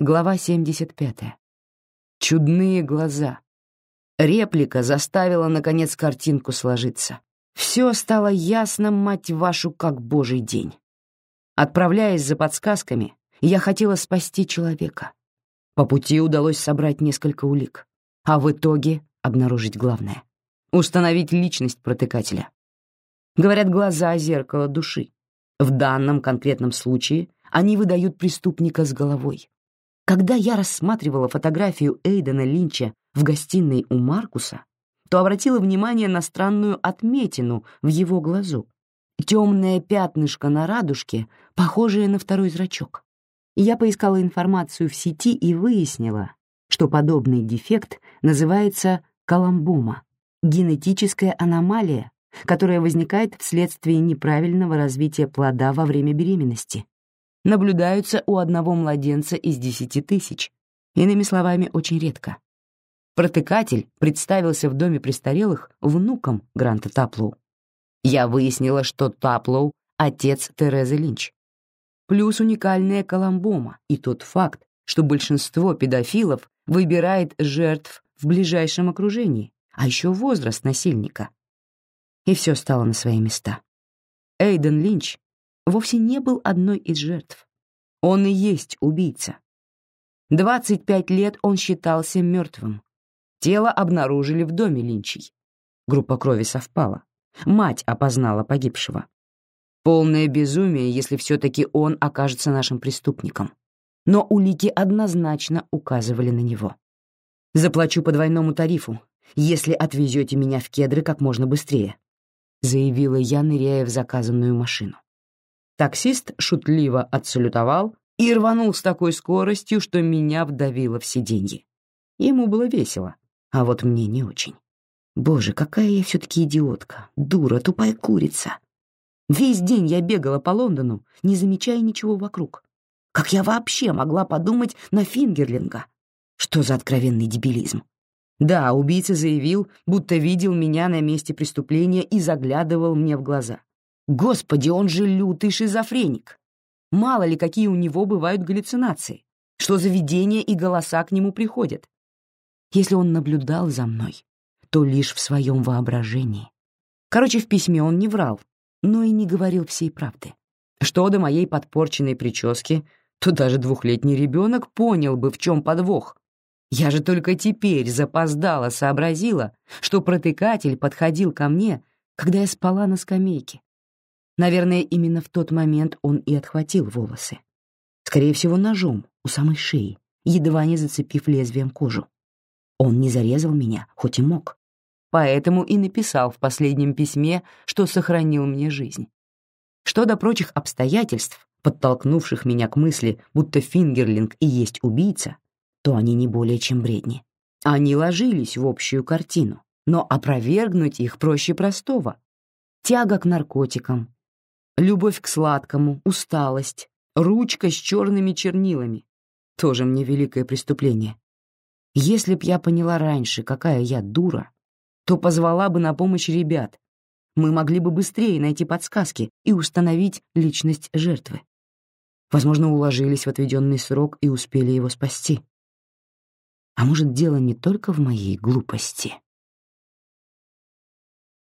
Глава 75. Чудные глаза. Реплика заставила, наконец, картинку сложиться. Все стало ясно, мать вашу, как божий день. Отправляясь за подсказками, я хотела спасти человека. По пути удалось собрать несколько улик, а в итоге обнаружить главное — установить личность протыкателя. Говорят, глаза — зеркало души. В данном конкретном случае они выдают преступника с головой. Когда я рассматривала фотографию Эйдена Линча в гостиной у Маркуса, то обратила внимание на странную отметину в его глазу. Темное пятнышко на радужке, похожее на второй зрачок. Я поискала информацию в сети и выяснила, что подобный дефект называется коломбома — генетическая аномалия, которая возникает вследствие неправильного развития плода во время беременности наблюдаются у одного младенца из десяти тысяч, иными словами, очень редко. Протыкатель представился в доме престарелых внуком Гранта Таплоу. Я выяснила, что Таплоу — отец Терезы Линч. Плюс уникальная коломбома и тот факт, что большинство педофилов выбирает жертв в ближайшем окружении, а еще возраст насильника. И все стало на свои места. Эйден Линч вовсе не был одной из жертв. Он и есть убийца. 25 лет он считался мертвым. Тело обнаружили в доме Линчей. Группа крови совпала. Мать опознала погибшего. Полное безумие, если все-таки он окажется нашим преступником. Но улики однозначно указывали на него. «Заплачу по двойному тарифу, если отвезете меня в кедры как можно быстрее», заявила я, ныряя в заказанную машину. Таксист шутливо отсалютовал и рванул с такой скоростью, что меня вдавило в сиденье. Ему было весело, а вот мне не очень. Боже, какая я все-таки идиотка, дура, тупая курица. Весь день я бегала по Лондону, не замечая ничего вокруг. Как я вообще могла подумать на Фингерлинга? Что за откровенный дебилизм? Да, убийца заявил, будто видел меня на месте преступления и заглядывал мне в глаза. Господи, он же лютый шизофреник. Мало ли, какие у него бывают галлюцинации, что за видения и голоса к нему приходят. Если он наблюдал за мной, то лишь в своем воображении. Короче, в письме он не врал, но и не говорил всей правды. Что до моей подпорченной прически, то даже двухлетний ребенок понял бы, в чем подвох. Я же только теперь запоздала сообразила, что протыкатель подходил ко мне, когда я спала на скамейке. Наверное, именно в тот момент он и отхватил волосы. Скорее всего, ножом у самой шеи, едва не зацепив лезвием кожу. Он не зарезал меня, хоть и мог. Поэтому и написал в последнем письме, что сохранил мне жизнь. Что до прочих обстоятельств, подтолкнувших меня к мысли, будто Фингерлинг и есть убийца, то они не более чем бредни. Они ложились в общую картину, но опровергнуть их проще простого. Тяга к наркотикам, Любовь к сладкому, усталость, ручка с черными чернилами. Тоже мне великое преступление. Если б я поняла раньше, какая я дура, то позвала бы на помощь ребят. Мы могли бы быстрее найти подсказки и установить личность жертвы. Возможно, уложились в отведенный срок и успели его спасти. А может, дело не только в моей глупости?